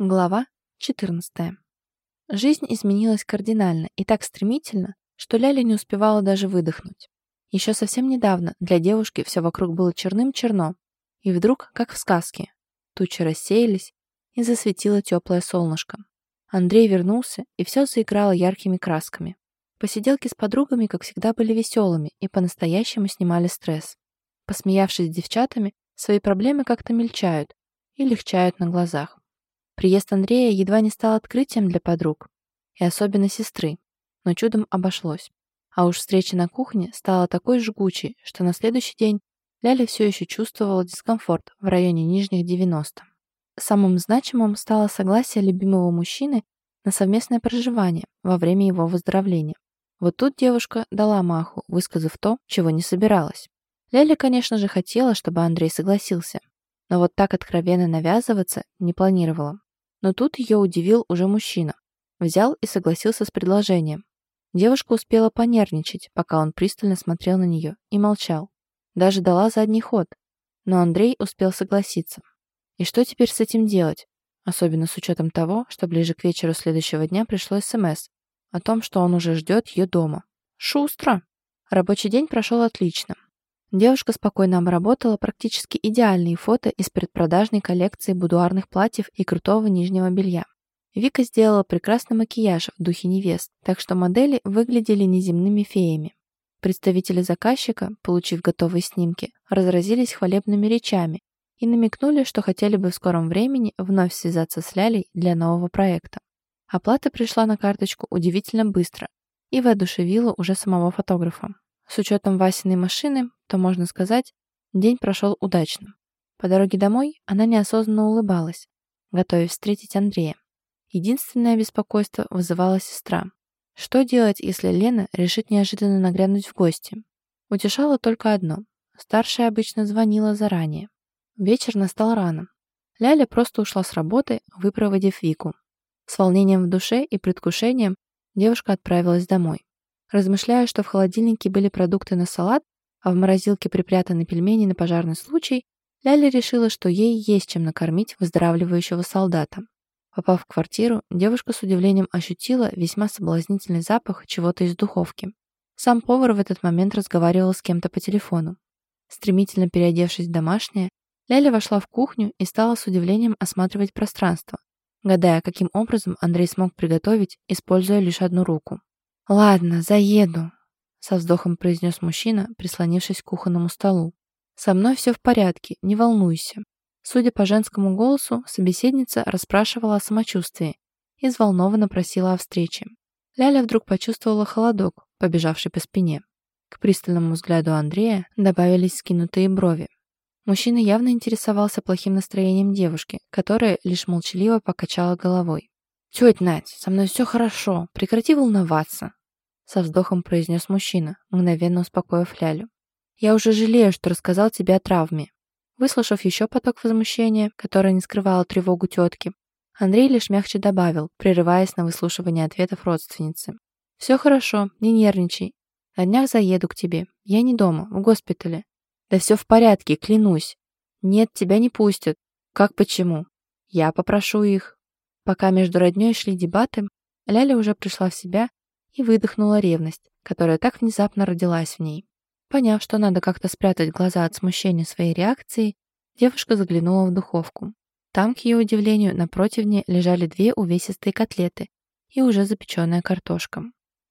Глава 14. Жизнь изменилась кардинально и так стремительно, что Ляля не успевала даже выдохнуть. Еще совсем недавно для девушки все вокруг было черным-черно, и вдруг, как в сказке, тучи рассеялись, и засветило теплое солнышко. Андрей вернулся, и все заиграло яркими красками. Посиделки с подругами, как всегда, были веселыми и по-настоящему снимали стресс. Посмеявшись с девчатами, свои проблемы как-то мельчают и легчают на глазах. Приезд Андрея едва не стал открытием для подруг, и особенно сестры, но чудом обошлось. А уж встреча на кухне стала такой жгучей, что на следующий день Ляля все еще чувствовала дискомфорт в районе нижних 90. Самым значимым стало согласие любимого мужчины на совместное проживание во время его выздоровления. Вот тут девушка дала маху, высказав то, чего не собиралась. Ляля, конечно же, хотела, чтобы Андрей согласился, но вот так откровенно навязываться не планировала. Но тут ее удивил уже мужчина. Взял и согласился с предложением. Девушка успела понервничать, пока он пристально смотрел на нее и молчал. Даже дала задний ход. Но Андрей успел согласиться. И что теперь с этим делать? Особенно с учетом того, что ближе к вечеру следующего дня пришло СМС о том, что он уже ждет ее дома. Шустро! Рабочий день прошел отлично. Девушка спокойно обработала практически идеальные фото из предпродажной коллекции будуарных платьев и крутого нижнего белья. Вика сделала прекрасный макияж в духе невест, так что модели выглядели неземными феями. Представители заказчика, получив готовые снимки, разразились хвалебными речами и намекнули, что хотели бы в скором времени вновь связаться с Лялей для нового проекта. Оплата пришла на карточку удивительно быстро и воодушевила уже самого фотографа. С учетом Васиной машины, то, можно сказать, день прошел удачно. По дороге домой она неосознанно улыбалась, готовясь встретить Андрея. Единственное беспокойство вызывала сестра. Что делать, если Лена решит неожиданно нагрянуть в гости? Утешало только одно. Старшая обычно звонила заранее. Вечер настал рано. Ляля просто ушла с работы, выпроводив Вику. С волнением в душе и предвкушением девушка отправилась домой. Размышляя, что в холодильнике были продукты на салат, а в морозилке припрятаны пельмени на пожарный случай, Ляля решила, что ей есть чем накормить выздоравливающего солдата. Попав в квартиру, девушка с удивлением ощутила весьма соблазнительный запах чего-то из духовки. Сам повар в этот момент разговаривал с кем-то по телефону. Стремительно переодевшись в домашнее, Ляля вошла в кухню и стала с удивлением осматривать пространство, гадая, каким образом Андрей смог приготовить, используя лишь одну руку. «Ладно, заеду», — со вздохом произнес мужчина, прислонившись к кухонному столу. «Со мной все в порядке, не волнуйся». Судя по женскому голосу, собеседница расспрашивала о самочувствии и взволнованно просила о встрече. Ляля вдруг почувствовала холодок, побежавший по спине. К пристальному взгляду Андрея добавились скинутые брови. Мужчина явно интересовался плохим настроением девушки, которая лишь молчаливо покачала головой. «Тетя Надь, со мной все хорошо, прекрати волноваться», со вздохом произнес мужчина, мгновенно успокоив Лялю. «Я уже жалею, что рассказал тебе о травме». Выслушав еще поток возмущения, которое не скрывало тревогу тетки, Андрей лишь мягче добавил, прерываясь на выслушивание ответов родственницы. «Все хорошо, не нервничай. На днях заеду к тебе. Я не дома, в госпитале». «Да все в порядке, клянусь». «Нет, тебя не пустят». «Как почему?» «Я попрошу их». Пока между родней шли дебаты, Ляля уже пришла в себя и выдохнула ревность, которая так внезапно родилась в ней. Поняв, что надо как-то спрятать глаза от смущения своей реакции, девушка заглянула в духовку. Там, к ее удивлению, на противне лежали две увесистые котлеты и уже запеченная картошка.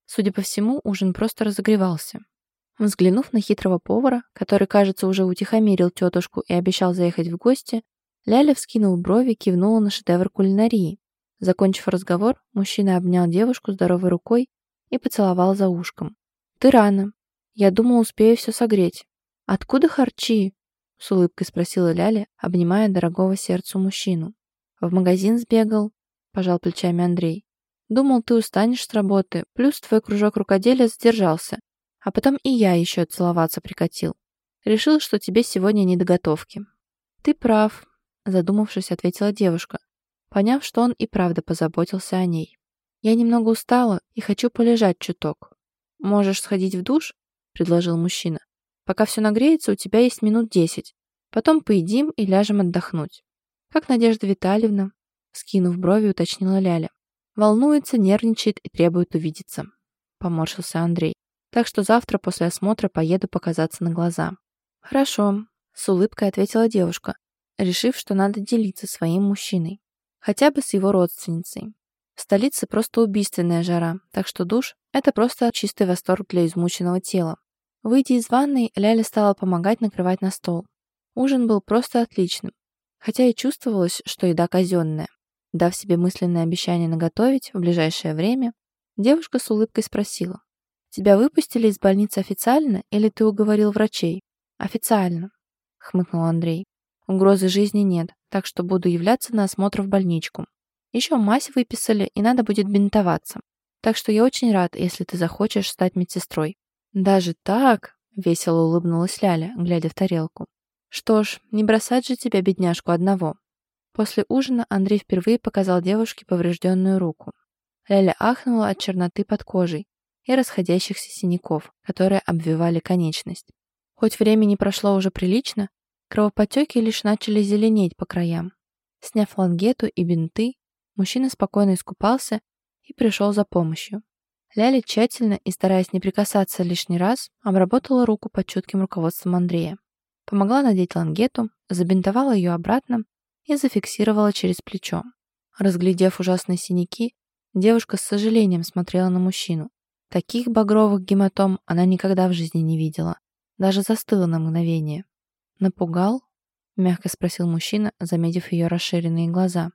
Судя по всему, ужин просто разогревался. Взглянув на хитрого повара, который, кажется, уже утихомирил тетушку и обещал заехать в гости, Ляля, вскинув брови, кивнула на шедевр кулинарии. Закончив разговор, мужчина обнял девушку здоровой рукой и поцеловал за ушком. «Ты рано. Я думал, успею все согреть». «Откуда харчи?» — с улыбкой спросила Ляля, обнимая дорогого сердцу мужчину. «В магазин сбегал», — пожал плечами Андрей. «Думал, ты устанешь с работы, плюс твой кружок рукоделия задержался. А потом и я еще целоваться прикатил. Решил, что тебе сегодня не до готовки». «Ты прав», — задумавшись, ответила девушка, поняв, что он и правда позаботился о ней. Я немного устала и хочу полежать чуток. Можешь сходить в душ? предложил мужчина. Пока все нагреется, у тебя есть минут десять. Потом поедим и ляжем отдохнуть. Как Надежда Витальевна? Скинув брови, уточнила Ляля. Волнуется, нервничает и требует увидеться. Поморщился Андрей. Так что завтра после осмотра поеду показаться на глаза. Хорошо, с улыбкой ответила девушка, решив, что надо делиться своим мужчиной. Хотя бы с его родственницей. В столице просто убийственная жара, так что душ – это просто чистый восторг для измученного тела. Выйдя из ванной, Ляля стала помогать накрывать на стол. Ужин был просто отличным, хотя и чувствовалось, что еда казенная. Дав себе мысленное обещание наготовить в ближайшее время, девушка с улыбкой спросила. «Тебя выпустили из больницы официально или ты уговорил врачей?» «Официально», — хмыкнул Андрей. «Угрозы жизни нет, так что буду являться на осмотр в больничку. Еще мазь выписали, и надо будет бинтоваться. Так что я очень рад, если ты захочешь стать медсестрой». «Даже так?» — весело улыбнулась Ляля, глядя в тарелку. «Что ж, не бросать же тебя, бедняжку, одного. После ужина Андрей впервые показал девушке поврежденную руку. Ляля ахнула от черноты под кожей и расходящихся синяков, которые обвивали конечность. Хоть времени прошло уже прилично, кровоподтеки лишь начали зеленеть по краям. Сняв лангету и бинты, мужчина спокойно искупался и пришел за помощью. Ляля тщательно и стараясь не прикасаться лишний раз, обработала руку под чутким руководством Андрея. Помогла надеть лангету, забинтовала ее обратно и зафиксировала через плечо. Разглядев ужасные синяки, девушка с сожалением смотрела на мужчину. Таких багровых гематом она никогда в жизни не видела. Даже застыла на мгновение. «Напугал?» — мягко спросил мужчина, заметив ее расширенные глаза.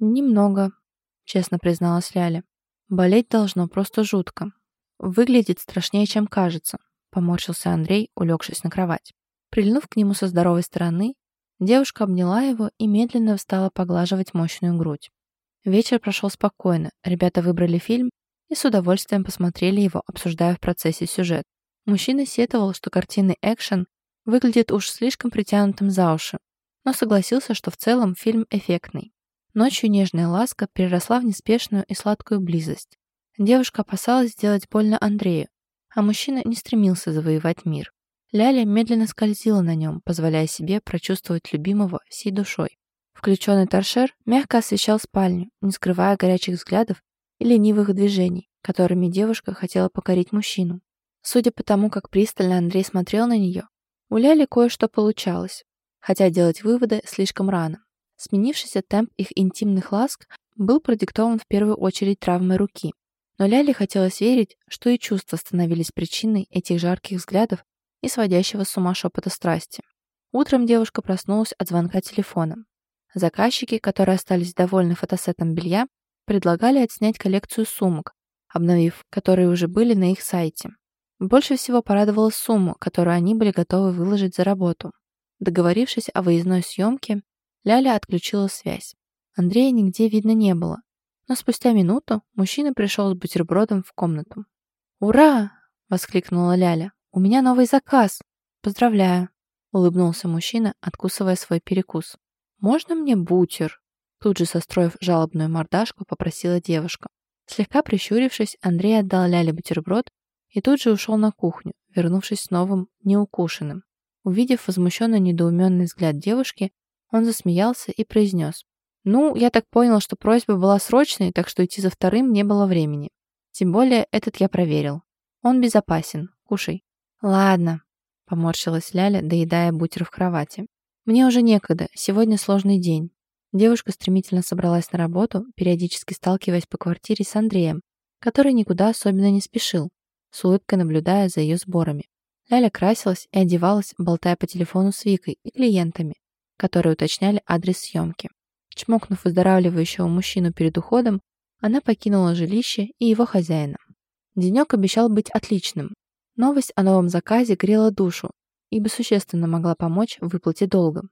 «Немного», — честно призналась Ляля. «Болеть должно просто жутко. Выглядит страшнее, чем кажется», — поморщился Андрей, улегшись на кровать. Прильнув к нему со здоровой стороны, Девушка обняла его и медленно стала поглаживать мощную грудь. Вечер прошел спокойно, ребята выбрали фильм и с удовольствием посмотрели его, обсуждая в процессе сюжет. Мужчина сетовал, что картинный экшен выглядит уж слишком притянутым за уши, но согласился, что в целом фильм эффектный. Ночью нежная ласка переросла в неспешную и сладкую близость. Девушка опасалась сделать больно Андрею, а мужчина не стремился завоевать мир. Ляля медленно скользила на нем, позволяя себе прочувствовать любимого всей душой. Включенный торшер мягко освещал спальню, не скрывая горячих взглядов и ленивых движений, которыми девушка хотела покорить мужчину. Судя по тому, как пристально Андрей смотрел на нее, у Ляли кое-что получалось, хотя делать выводы слишком рано. Сменившийся темп их интимных ласк был продиктован в первую очередь травмой руки. Но Ляле хотелось верить, что и чувства становились причиной этих жарких взглядов и сводящего с ума шепота страсти. Утром девушка проснулась от звонка телефона. Заказчики, которые остались довольны фотосетом белья, предлагали отснять коллекцию сумок, обновив которые уже были на их сайте. Больше всего порадовала сумма, которую они были готовы выложить за работу. Договорившись о выездной съемке, Ляля отключила связь. Андрея нигде видно не было, но спустя минуту мужчина пришел с бутербродом в комнату. «Ура!» — воскликнула Ляля. «У меня новый заказ. Поздравляю», — улыбнулся мужчина, откусывая свой перекус. «Можно мне бутер?» Тут же состроив жалобную мордашку, попросила девушка. Слегка прищурившись, Андрей отдал Ляле бутерброд и тут же ушел на кухню, вернувшись с новым, неукушенным. Увидев возмущенно недоуменный взгляд девушки, он засмеялся и произнес. «Ну, я так понял, что просьба была срочной, так что идти за вторым не было времени. Тем более этот я проверил. Он безопасен. Кушай». «Ладно», — поморщилась Ляля, доедая бутер в кровати. «Мне уже некогда, сегодня сложный день». Девушка стремительно собралась на работу, периодически сталкиваясь по квартире с Андреем, который никуда особенно не спешил, с улыбкой наблюдая за ее сборами. Ляля красилась и одевалась, болтая по телефону с Викой и клиентами, которые уточняли адрес съемки. Чмокнув выздоравливающего мужчину перед уходом, она покинула жилище и его хозяина. Денек обещал быть отличным, Новость о новом заказе грела душу, ибо существенно могла помочь в выплате долга.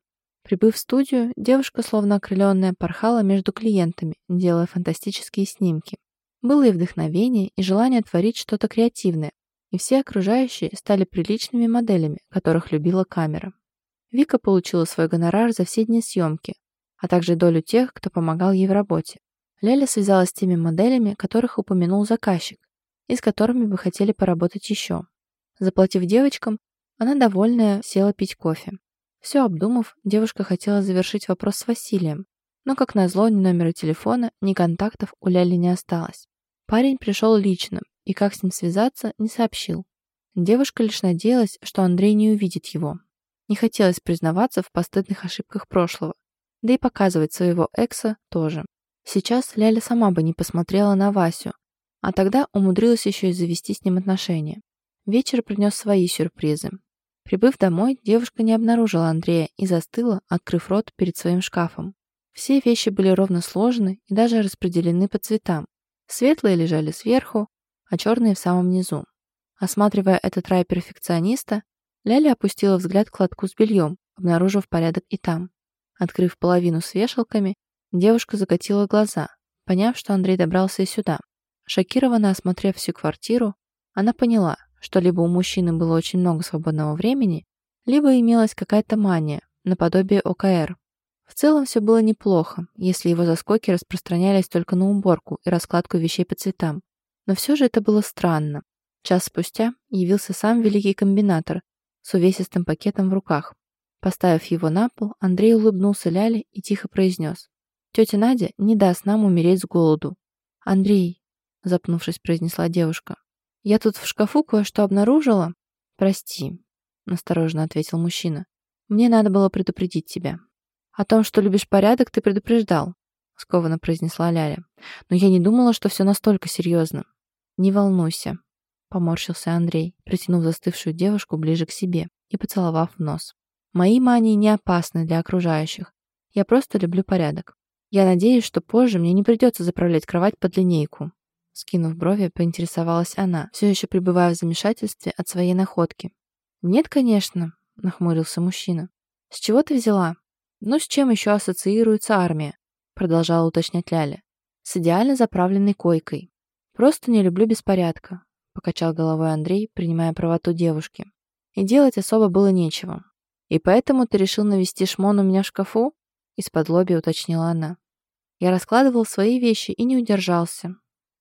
Прибыв в студию, девушка, словно окрыленная, порхала между клиентами, делая фантастические снимки. Было и вдохновение, и желание творить что-то креативное, и все окружающие стали приличными моделями, которых любила камера. Вика получила свой гонорар за все дни съемки, а также долю тех, кто помогал ей в работе. Леля связалась с теми моделями, которых упомянул заказчик, и с которыми бы хотели поработать еще. Заплатив девочкам, она, довольная, села пить кофе. Все обдумав, девушка хотела завершить вопрос с Василием, Но, как назло, ни номера телефона, ни контактов у Ляли не осталось. Парень пришел лично, и как с ним связаться, не сообщил. Девушка лишь надеялась, что Андрей не увидит его. Не хотелось признаваться в постыдных ошибках прошлого, да и показывать своего экса тоже. Сейчас Ляля сама бы не посмотрела на Васю, а тогда умудрилась еще и завести с ним отношения. Вечер принес свои сюрпризы. Прибыв домой, девушка не обнаружила Андрея и застыла, открыв рот перед своим шкафом. Все вещи были ровно сложены и даже распределены по цветам. Светлые лежали сверху, а черные в самом низу. Осматривая этот рай перфекциониста, Ляля опустила взгляд к кладку с бельем, обнаружив порядок и там. Открыв половину с вешалками, девушка закатила глаза, поняв, что Андрей добрался и сюда. Шокированно осмотрев всю квартиру, она поняла, что либо у мужчины было очень много свободного времени, либо имелась какая-то мания, наподобие ОКР. В целом все было неплохо, если его заскоки распространялись только на уборку и раскладку вещей по цветам. Но все же это было странно. Час спустя явился сам великий комбинатор с увесистым пакетом в руках. Поставив его на пол, Андрей улыбнулся Ляле и тихо произнес. «Тетя Надя не даст нам умереть с голоду». «Андрей», — запнувшись, произнесла девушка, «я тут в шкафу кое-что обнаружила». «Прости», — настороженно ответил мужчина. «Мне надо было предупредить тебя». «О том, что любишь порядок, ты предупреждал», — скованно произнесла Ляля. «Но я не думала, что все настолько серьезно». «Не волнуйся», — поморщился Андрей, притянув застывшую девушку ближе к себе и поцеловав в нос. «Мои мании не опасны для окружающих. Я просто люблю порядок. Я надеюсь, что позже мне не придется заправлять кровать под линейку». Скинув брови, поинтересовалась она, все еще пребывая в замешательстве от своей находки. «Нет, конечно», — нахмурился мужчина. «С чего ты взяла?» «Ну, с чем еще ассоциируется армия?» Продолжала уточнять Ляля. «С идеально заправленной койкой. Просто не люблю беспорядка», покачал головой Андрей, принимая правоту девушки. И делать особо было нечего. «И поэтому ты решил навести шмон у меня в шкафу?» Из-под лоби уточнила она. Я раскладывал свои вещи и не удержался.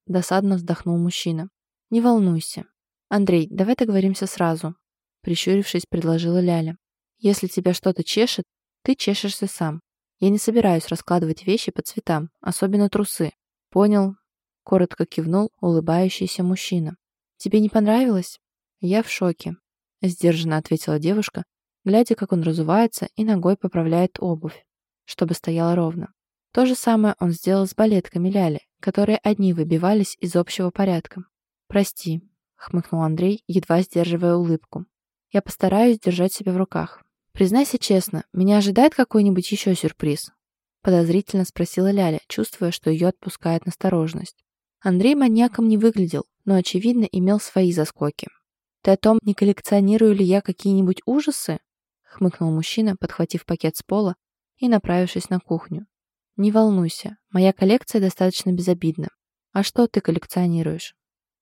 Досадно вздохнул мужчина. «Не волнуйся. Андрей, давай договоримся сразу», прищурившись, предложила Ляля. «Если тебя что-то чешет, ты чешешься сам. Я не собираюсь раскладывать вещи по цветам, особенно трусы. Понял?» Коротко кивнул улыбающийся мужчина. «Тебе не понравилось?» «Я в шоке», — сдержанно ответила девушка, глядя, как он разувается и ногой поправляет обувь, чтобы стояла ровно. То же самое он сделал с балетками Ляли, которые одни выбивались из общего порядка. «Прости», — хмыкнул Андрей, едва сдерживая улыбку. «Я постараюсь держать себя в руках. «Признайся честно, меня ожидает какой-нибудь еще сюрприз?» Подозрительно спросила Ляля, чувствуя, что ее отпускает настороженность. Андрей маньяком не выглядел, но, очевидно, имел свои заскоки. «Ты о том, не коллекционирую ли я какие-нибудь ужасы?» хмыкнул мужчина, подхватив пакет с пола и направившись на кухню. «Не волнуйся, моя коллекция достаточно безобидна. А что ты коллекционируешь?»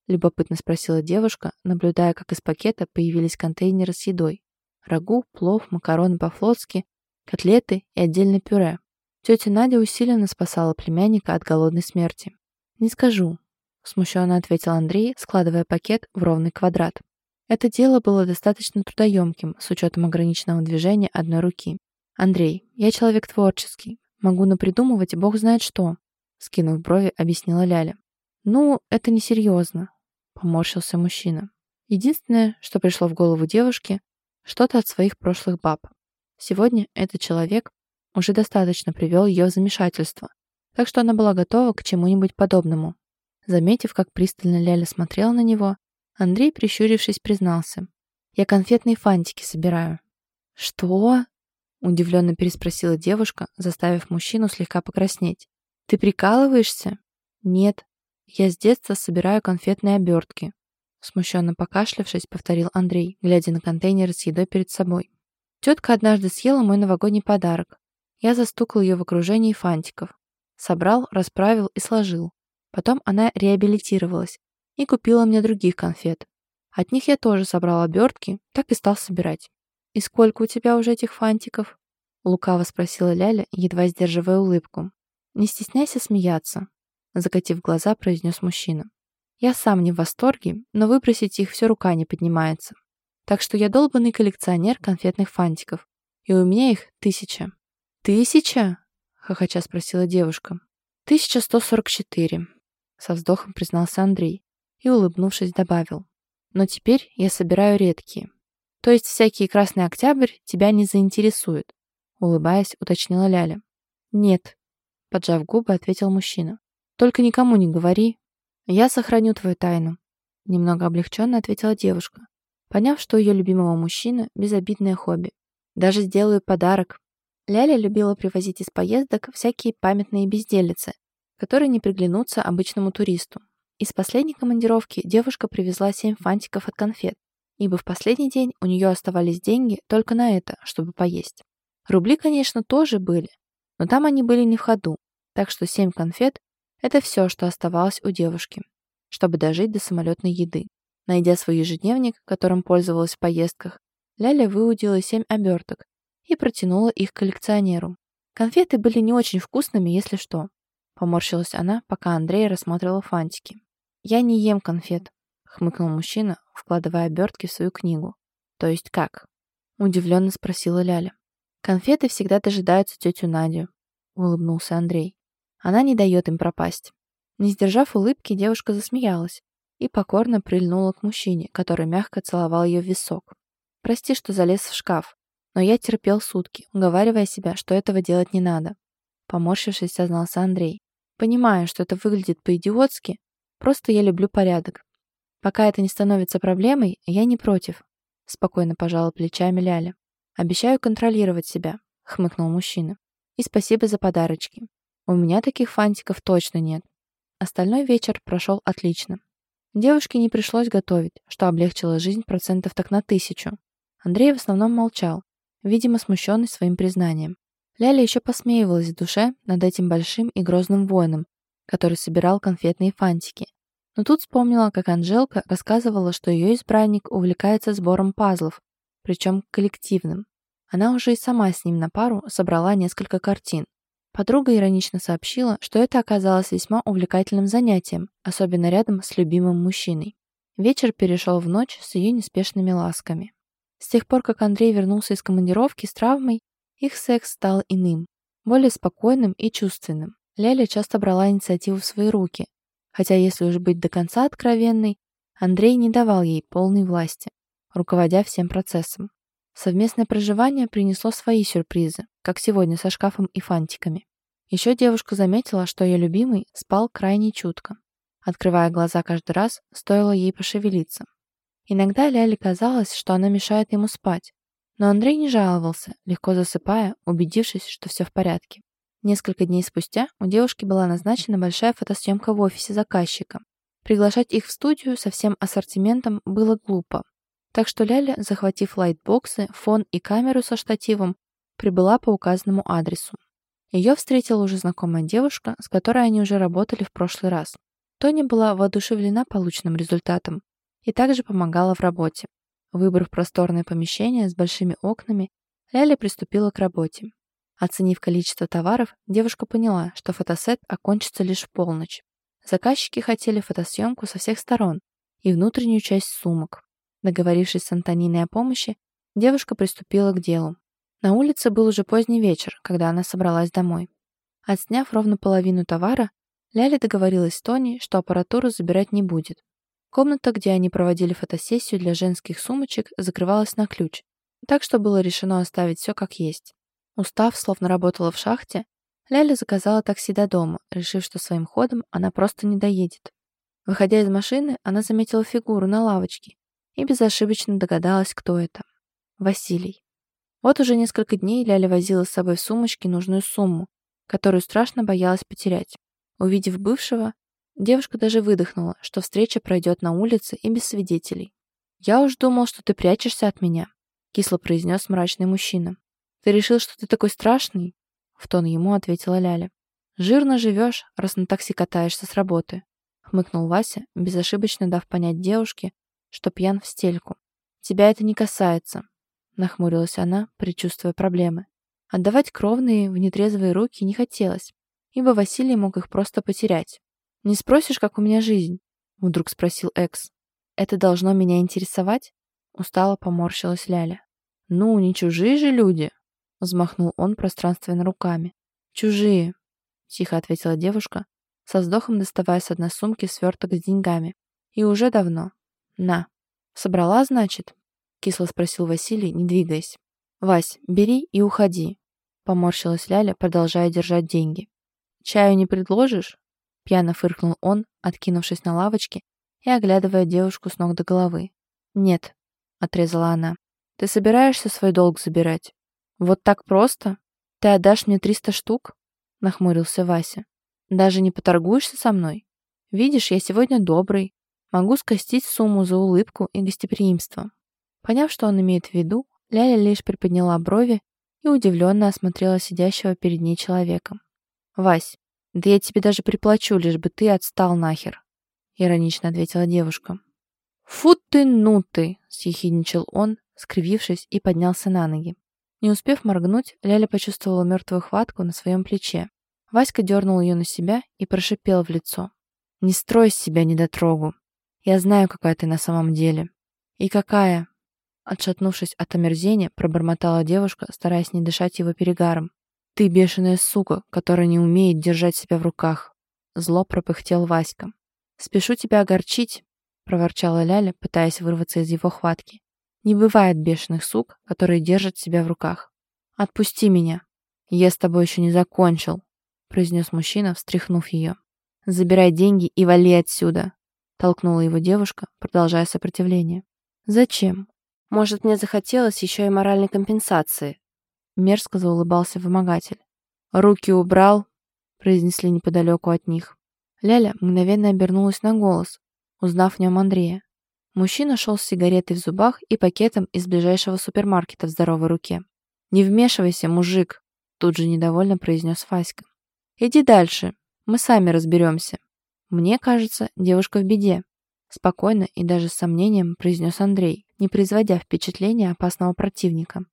Любопытно спросила девушка, наблюдая, как из пакета появились контейнеры с едой. Рагу, плов, макароны по-флотски, котлеты и отдельно пюре. Тетя Надя усиленно спасала племянника от голодной смерти. «Не скажу», — смущенно ответил Андрей, складывая пакет в ровный квадрат. Это дело было достаточно трудоемким, с учетом ограниченного движения одной руки. «Андрей, я человек творческий. Могу напридумывать бог знает что», — скинув брови, объяснила Ляля. «Ну, это несерьезно», — поморщился мужчина. Единственное, что пришло в голову девушке, что-то от своих прошлых баб. Сегодня этот человек уже достаточно привел ее в замешательство, так что она была готова к чему-нибудь подобному. Заметив, как пристально Ляля смотрела на него, Андрей, прищурившись, признался. «Я конфетные фантики собираю». «Что?» — удивленно переспросила девушка, заставив мужчину слегка покраснеть. «Ты прикалываешься?» «Нет. Я с детства собираю конфетные обертки. Смущенно покашлявшись, повторил Андрей, глядя на контейнеры с едой перед собой. Тетка однажды съела мой новогодний подарок. Я застукал ее в окружении фантиков. Собрал, расправил и сложил. Потом она реабилитировалась и купила мне других конфет. От них я тоже собрал обертки, так и стал собирать. «И сколько у тебя уже этих фантиков?» Лукаво спросила Ляля, едва сдерживая улыбку. «Не стесняйся смеяться», закатив глаза, произнес мужчина. Я сам не в восторге, но выбросить их все рука не поднимается. Так что я долбанный коллекционер конфетных фантиков. И у меня их тысяча. «Тысяча?» — хохоча спросила девушка. «1144», — со вздохом признался Андрей и, улыбнувшись, добавил. «Но теперь я собираю редкие. То есть всякий Красный Октябрь тебя не заинтересует?» Улыбаясь, уточнила Ляля. «Нет», — поджав губы, ответил мужчина. «Только никому не говори. Я сохраню твою тайну», — немного облегченно ответила девушка, поняв, что ее любимого мужчина — безобидное хобби. «Даже сделаю подарок». Ляля любила привозить из поездок всякие памятные безделицы, которые не приглянутся обычному туристу. Из последней командировки девушка привезла семь фантиков от конфет, ибо в последний день у нее оставались деньги только на это, чтобы поесть. Рубли, конечно, тоже были, но там они были не в ходу, так что семь конфет – это все, что оставалось у девушки, чтобы дожить до самолетной еды. Найдя свой ежедневник, которым пользовалась в поездках, Ляля выудила семь оберток и протянула их коллекционеру. Конфеты были не очень вкусными, если что. Поморщилась она, пока Андрей рассматривал фантики. «Я не ем конфет», — хмыкнул мужчина, вкладывая обертки в свою книгу. «То есть как?» — удивленно спросила Ляля. «Конфеты всегда дожидаются тетю Надю», — улыбнулся Андрей. «Она не дает им пропасть». Не сдержав улыбки, девушка засмеялась и покорно прильнула к мужчине, который мягко целовал ее в висок. «Прости, что залез в шкаф, но я терпел сутки, уговаривая себя, что этого делать не надо». Поморщившись, сознался Андрей. Понимаю, что это выглядит по-идиотски, просто я люблю порядок. Пока это не становится проблемой, я не против. Спокойно пожала плечами Ляля. Обещаю контролировать себя, хмыкнул мужчина. И спасибо за подарочки. У меня таких фантиков точно нет. Остальной вечер прошел отлично. Девушке не пришлось готовить, что облегчило жизнь процентов так на тысячу. Андрей в основном молчал, видимо, смущенный своим признанием. Ляля еще посмеивалась в душе над этим большим и грозным воином, который собирал конфетные фантики. Но тут вспомнила, как Анжелка рассказывала, что ее избранник увлекается сбором пазлов, причем коллективным. Она уже и сама с ним на пару собрала несколько картин. Подруга иронично сообщила, что это оказалось весьма увлекательным занятием, особенно рядом с любимым мужчиной. Вечер перешел в ночь с ее неспешными ласками. С тех пор, как Андрей вернулся из командировки с травмой, их секс стал иным, более спокойным и чувственным. Ляля часто брала инициативу в свои руки, хотя, если уж быть до конца откровенной, Андрей не давал ей полной власти, руководя всем процессом. Совместное проживание принесло свои сюрпризы, как сегодня со шкафом и фантиками. Еще девушка заметила, что ее любимый спал крайне чутко. Открывая глаза каждый раз, стоило ей пошевелиться. Иногда Ляле казалось, что она мешает ему спать, но Андрей не жаловался, легко засыпая, убедившись, что все в порядке. Несколько дней спустя у девушки была назначена большая фотосъемка в офисе заказчика. Приглашать их в студию со всем ассортиментом было глупо. Так что Ляля, захватив лайтбоксы, фон и камеру со штативом, прибыла по указанному адресу. Ее встретила уже знакомая девушка, с которой они уже работали в прошлый раз. Тони была воодушевлена полученным результатом и также помогала в работе. Выбрав просторное помещение с большими окнами, Ляля приступила к работе. Оценив количество товаров, девушка поняла, что фотосет окончится лишь в полночь. Заказчики хотели фотосъемку со всех сторон и внутреннюю часть сумок. Договорившись с Антониной о помощи, девушка приступила к делу. На улице был уже поздний вечер, когда она собралась домой. Отсняв ровно половину товара, Ляля договорилась с Тони, что аппаратуру забирать не будет, Комната, где они проводили фотосессию для женских сумочек, закрывалась на ключ, так что было решено оставить все как есть. Устав, словно работала в шахте, Ляля заказала такси до дома, решив, что своим ходом она просто не доедет. Выходя из машины, она заметила фигуру на лавочке и безошибочно догадалась, кто это. Василий. Вот уже несколько дней Ляля возила с собой в сумочке нужную сумму, которую страшно боялась потерять. Увидев бывшего, Девушка даже выдохнула, что встреча пройдет на улице и без свидетелей. «Я уж думал, что ты прячешься от меня», — кисло произнес мрачный мужчина. «Ты решил, что ты такой страшный?» — в тон ему ответила Ляля. «Жирно живешь, раз на такси катаешься с работы», — хмыкнул Вася, безошибочно дав понять девушке, что пьян в стельку. «Тебя это не касается», — нахмурилась она, предчувствуя проблемы. Отдавать кровные в нетрезвые руки не хотелось, ибо Василий мог их просто потерять. «Не спросишь, как у меня жизнь?» — вдруг спросил Экс. «Это должно меня интересовать?» — устало поморщилась Ляля. «Ну, не чужие же люди!» — взмахнул он пространственно руками. «Чужие», — тихо ответила девушка, со вздохом доставая с одной сумки сверток с деньгами. «И уже давно. На». «Собрала, значит?» — кисло спросил Василий, не двигаясь. «Вась, бери и уходи», — поморщилась Ляля, продолжая держать деньги. «Чаю не предложишь?» — пьяно фыркнул он, откинувшись на лавочке и оглядывая девушку с ног до головы. «Нет», — отрезала она. «Ты собираешься свой долг забирать? Вот так просто? Ты отдашь мне триста штук?» — нахмурился Вася. «Даже не поторгуешься со мной? Видишь, я сегодня добрый. Могу скостить сумму за улыбку и гостеприимство». Поняв, что он имеет в виду, Ляля лишь приподняла брови и удивленно осмотрела сидящего перед ней человека. «Вась, да я тебе даже приплачу, лишь бы ты отстал нахер», — иронично ответила девушка. «Фу ты, ну ты!» — съехидничал он, скривившись и поднялся на ноги. Не успев моргнуть, Ляля почувствовала мертвую хватку на своем плече. Васька дернул ее на себя и прошипел в лицо. «Не строй из себя недотрогу. Я знаю, какая ты на самом деле». «И какая?» Отшатнувшись от омерзения, пробормотала девушка, стараясь не дышать его перегаром. «Ты бешеная сука, которая не умеет держать себя в руках!» Зло пропыхтел Васька. «Спешу тебя огорчить», — проворчала Ляля, пытаясь вырваться из его хватки. «Не бывает бешеных сук, которые держат себя в руках. Отпусти меня. Я с тобой еще не закончил», — произнес мужчина, встряхнув ее. «Забирай деньги и вали отсюда», — толкнула его девушка, продолжая сопротивление. «Зачем?» Может, мне захотелось еще и моральной компенсации?» Мерзко заулыбался вымогатель. «Руки убрал», — произнесли неподалеку от них. Ляля мгновенно обернулась на голос, узнав в нем Андрея. Мужчина шел с сигаретой в зубах и пакетом из ближайшего супермаркета в здоровой руке. «Не вмешивайся, мужик», — тут же недовольно произнес Васька. «Иди дальше, мы сами разберемся». «Мне кажется, девушка в беде», — спокойно и даже с сомнением произнес Андрей не производя впечатления опасного противника.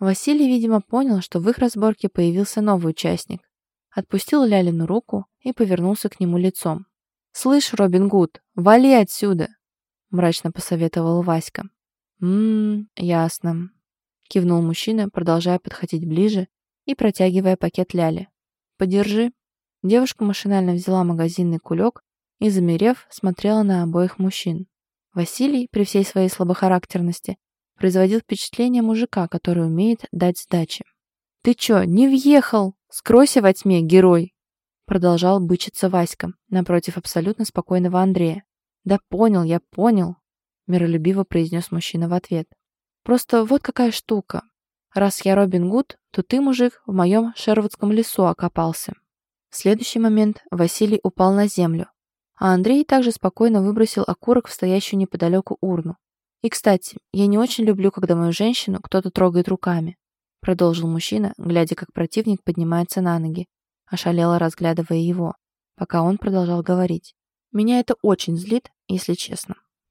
Василий, видимо, понял, что в их разборке появился новый участник. Отпустил Лялину руку и повернулся к нему лицом. «Слышь, Робин Гуд, вали отсюда!» мрачно посоветовал Васька. «Ммм, ясно», кивнул мужчина, продолжая подходить ближе и протягивая пакет Ляли. «Подержи». Девушка машинально взяла магазинный кулек и, замерев, смотрела на обоих мужчин. Василий, при всей своей слабохарактерности, производил впечатление мужика, который умеет дать сдачи. «Ты чё, не въехал? Скройся во тьме, герой!» Продолжал бычиться Васька, напротив абсолютно спокойного Андрея. «Да понял, я понял», — миролюбиво произнес мужчина в ответ. «Просто вот какая штука. Раз я Робин Гуд, то ты, мужик, в моем Шервудском лесу окопался». В следующий момент Василий упал на землю, а Андрей также спокойно выбросил окурок в стоящую неподалеку урну. «И, кстати, я не очень люблю, когда мою женщину кто-то трогает руками», продолжил мужчина, глядя, как противник поднимается на ноги, ошалело разглядывая его, пока он продолжал говорить. «Меня это очень злит, если честно».